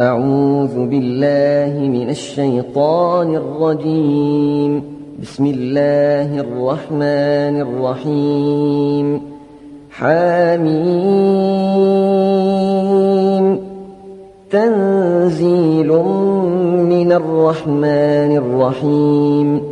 أعوذ بالله من الشيطان الرجيم. بسم الله الرحمن الرحيم. حميم. تنزيل من الرحمن الرحيم.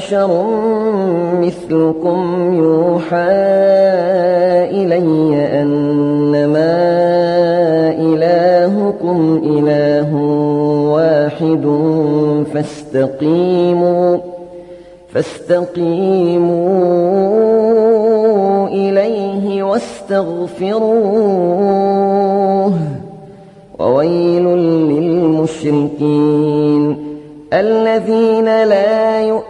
بشر مثلكم يوحى إلي أنما إلهكم إله واحد فاستقيموا فاستقيموا إليه واستغفروه. وويل للمشركين الذين لا يؤتون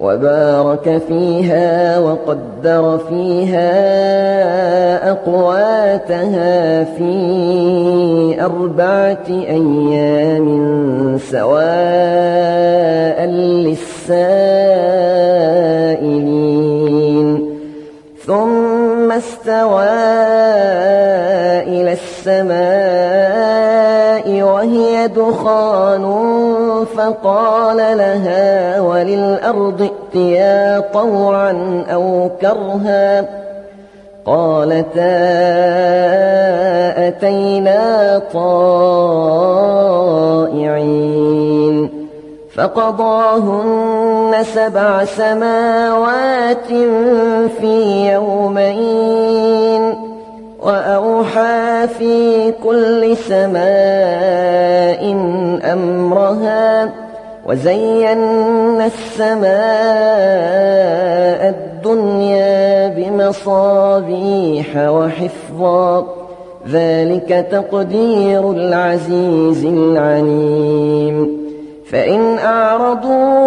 وبارك فيها وقدر فيها أقواتها في أربعة أيام سواء للسائلين. ثم استوى إلى السماء دخان فقال لها وللأرض ائتيا طوعا أو كرها قالتا أتينا طائعين فقضاهن سبع سماوات في يومين وأوحى في كل سماء أمرها وزينا السماء الدنيا بمصابيح وحفظا ذلك تقدير العزيز العليم. فإن أعرضوا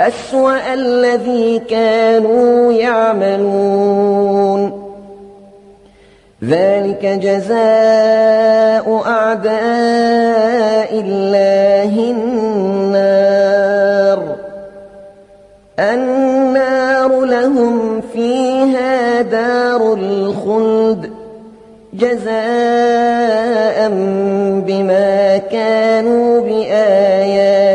أسوأ الذي كانوا يعملون. ذلك جزاء أعداء الله النار. النار لهم فيها دار الخلد جزاء بما كانوا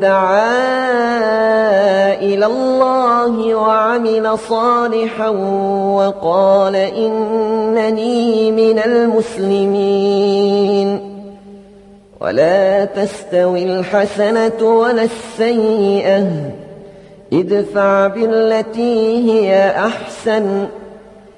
دعا إلى الله وعمل صالحا وقال إنني من المسلمين ولا تستوي الحسنة ولا السيئة ادفع بالتي هي أحسن